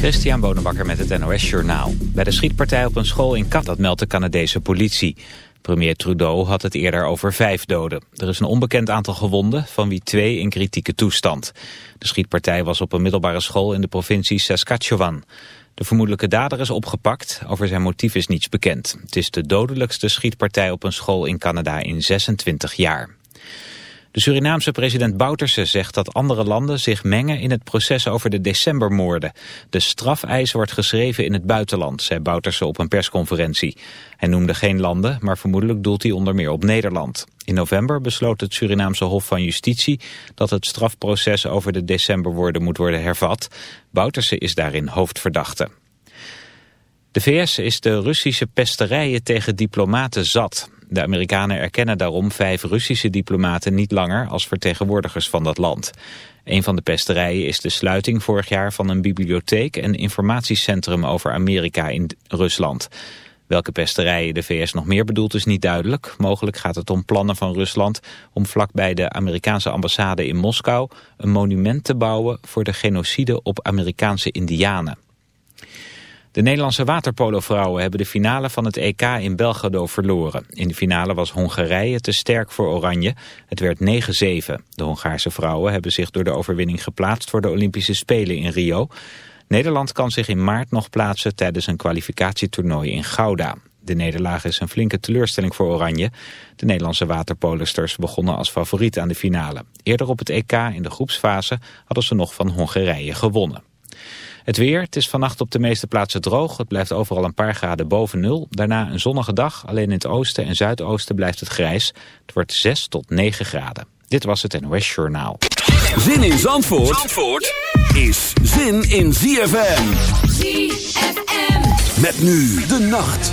Christian Bonenbakker met het NOS Journaal. Bij de schietpartij op een school in Kat, dat meldt de Canadese politie. Premier Trudeau had het eerder over vijf doden. Er is een onbekend aantal gewonden, van wie twee in kritieke toestand. De schietpartij was op een middelbare school in de provincie Saskatchewan. De vermoedelijke dader is opgepakt, over zijn motief is niets bekend. Het is de dodelijkste schietpartij op een school in Canada in 26 jaar. De Surinaamse president Bouterse zegt dat andere landen zich mengen in het proces over de decembermoorden. De strafeis wordt geschreven in het buitenland, zei Bouterse op een persconferentie. Hij noemde geen landen, maar vermoedelijk doelt hij onder meer op Nederland. In november besloot het Surinaamse Hof van Justitie dat het strafproces over de decembermoorden moet worden hervat. Bouterse is daarin hoofdverdachte. De VS is de Russische pesterijen tegen diplomaten zat. De Amerikanen erkennen daarom vijf Russische diplomaten niet langer als vertegenwoordigers van dat land. Een van de pesterijen is de sluiting vorig jaar van een bibliotheek en informatiecentrum over Amerika in Rusland. Welke pesterijen de VS nog meer bedoelt is niet duidelijk. Mogelijk gaat het om plannen van Rusland om vlakbij de Amerikaanse ambassade in Moskou een monument te bouwen voor de genocide op Amerikaanse indianen. De Nederlandse waterpolovrouwen hebben de finale van het EK in Belgrado verloren. In de finale was Hongarije te sterk voor Oranje. Het werd 9-7. De Hongaarse vrouwen hebben zich door de overwinning geplaatst voor de Olympische Spelen in Rio. Nederland kan zich in maart nog plaatsen tijdens een kwalificatietoernooi in Gouda. De nederlaag is een flinke teleurstelling voor Oranje. De Nederlandse waterpolosters begonnen als favoriet aan de finale. Eerder op het EK in de groepsfase hadden ze nog van Hongarije gewonnen. Het weer, het is vannacht op de meeste plaatsen droog. Het blijft overal een paar graden boven nul. Daarna een zonnige dag, alleen in het oosten en zuidoosten blijft het grijs. Het wordt 6 tot 9 graden. Dit was het NOS Journaal. Zin in Zandvoort, Zandvoort is zin in ZFM. ZFM. Met nu de nacht.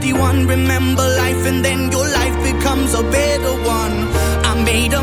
got 61. Remember life, and then your life becomes a better one. I made a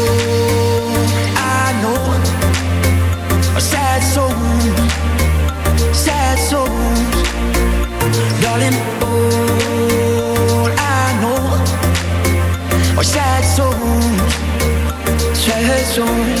sad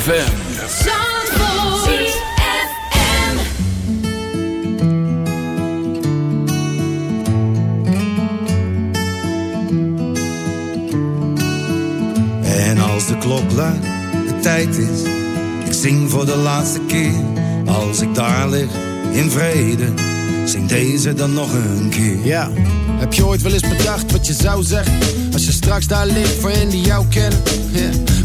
ZFM. En als de klok luidt, de tijd is. Ik zing voor de laatste keer. Als ik daar lig, in vrede. Zing deze dan nog een keer. Ja, heb je ooit wel eens bedacht wat je zou zeggen? Als je straks daar ligt voor hen die jou kennen.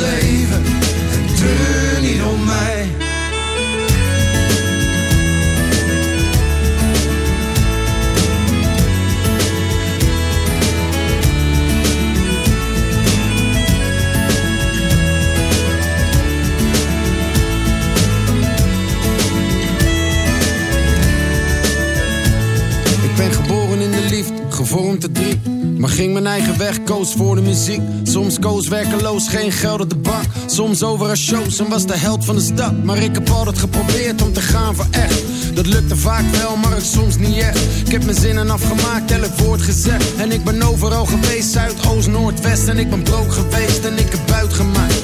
Leven niet. Ik ben geboren in de liefde, gevormd te drie. Maar ging mijn eigen weg, koos voor de muziek. Soms koos werkeloos, geen geld op de bank. Soms over een shows en was de held van de stad. Maar ik heb altijd geprobeerd om te gaan voor echt. Dat lukte vaak wel, maar het soms niet echt. Ik heb mijn zinnen afgemaakt, elk woord gezegd. En ik ben overal geweest, Zuid, Oost, Noord, West. En ik ben broke geweest en ik heb buit gemaakt.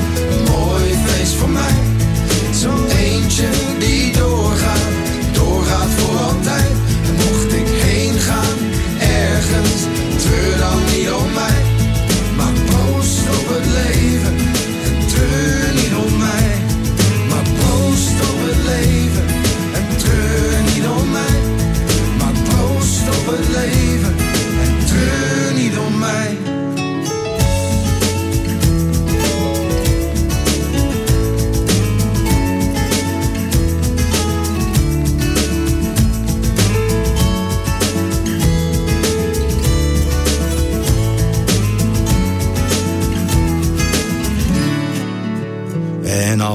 future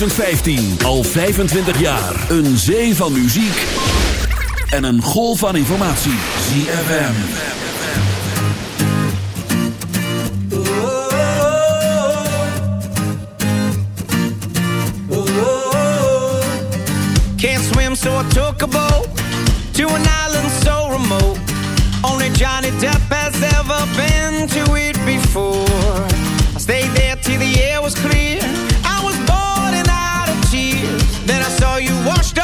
2015. Al 25 jaar. Een zee van muziek. En een golf van informatie. ZFM. Can't swim, so I took a boat to an island so remote. Only Johnny Depp has ever been to it before. I stayed there till the air was clear.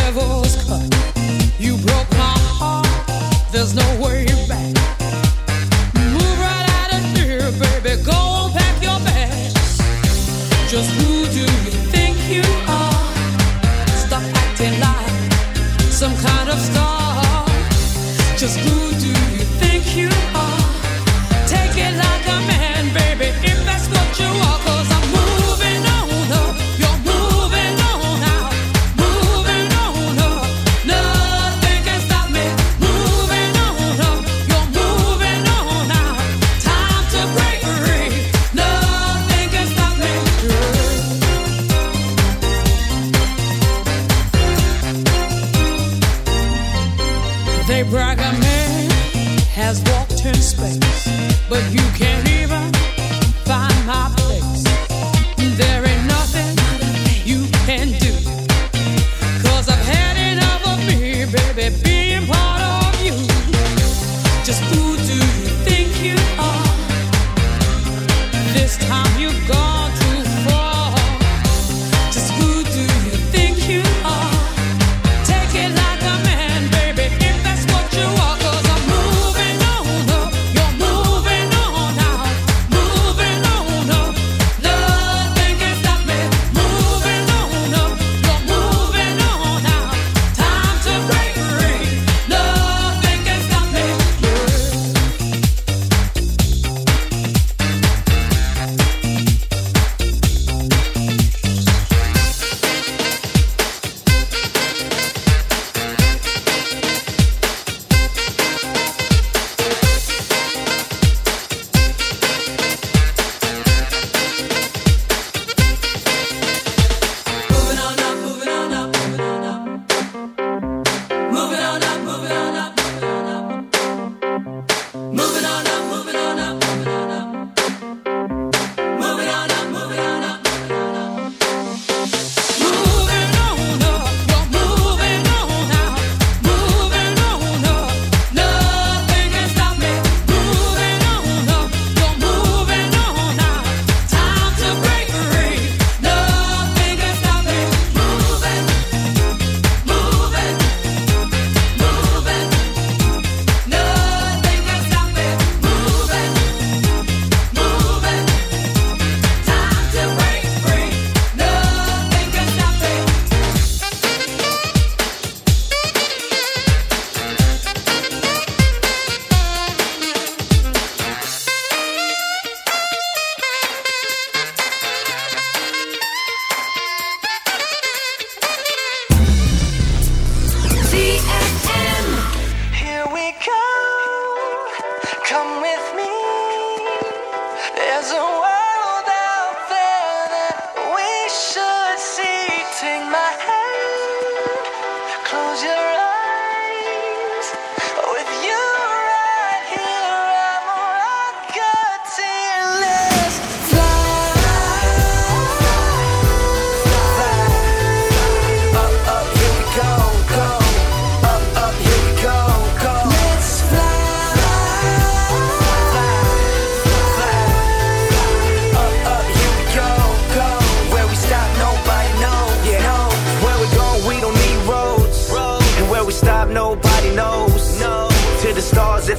devil's cut. You broke my heart. There's no way back. Move right out of here, baby. Go on, pack your bags. Just who do you think you are? Stop acting like some kind of star.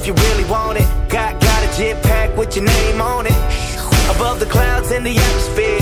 if you really want it. Got, got a jet pack with your name on it. Above the clouds in the atmosphere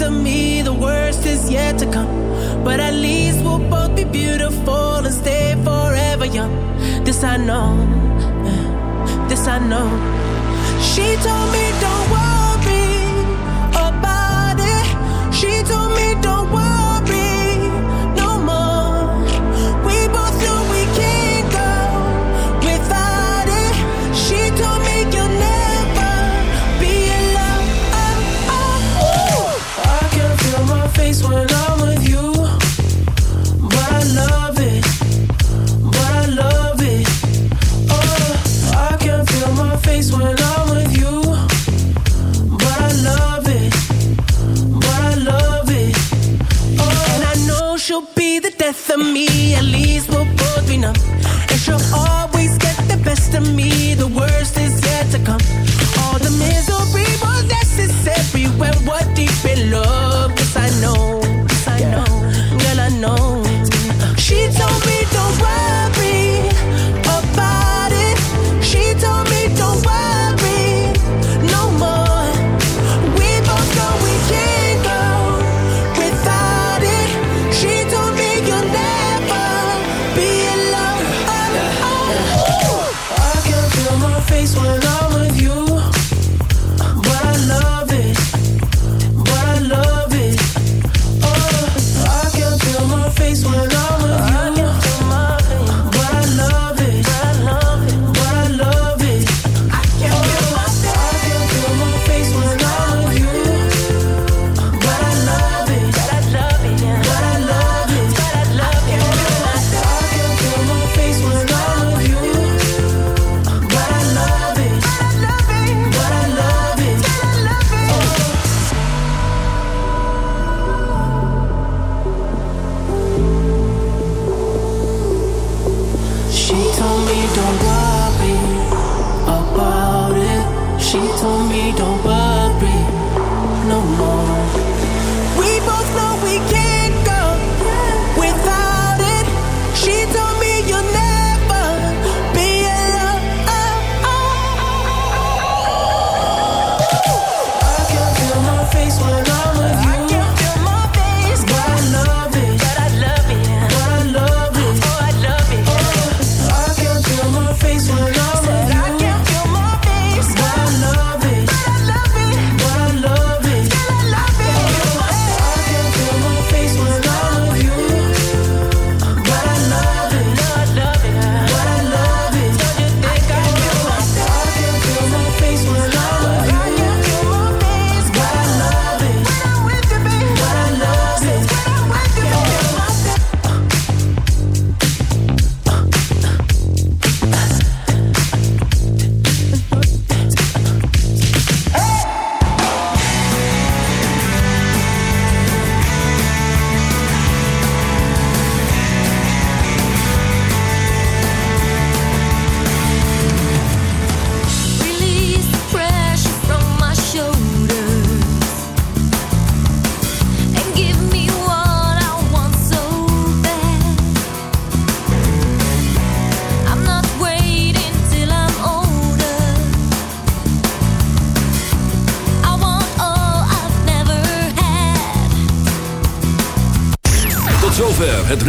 to me, the worst is yet to come. But at least we'll both be beautiful and stay forever young. This I know, eh, this I know. She told me.